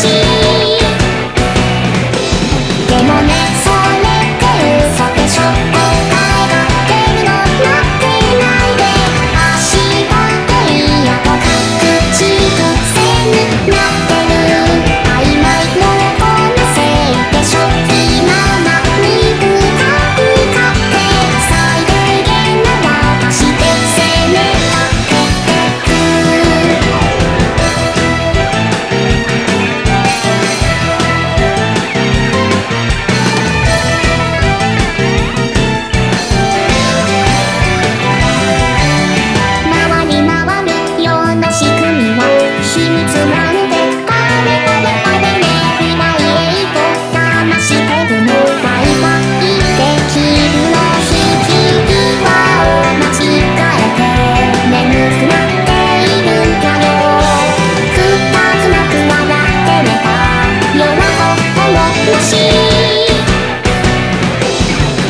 しいし。い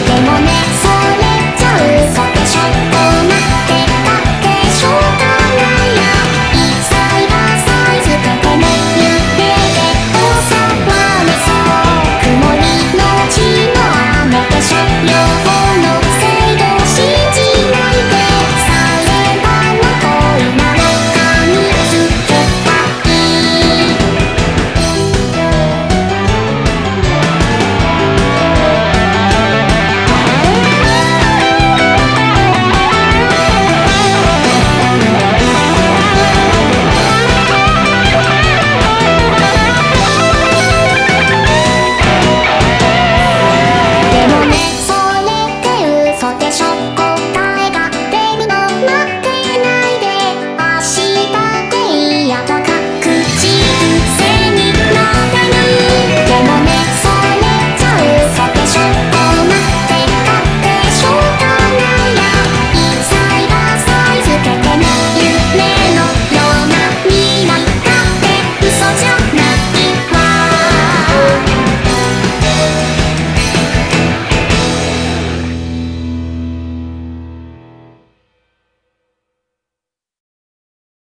でもね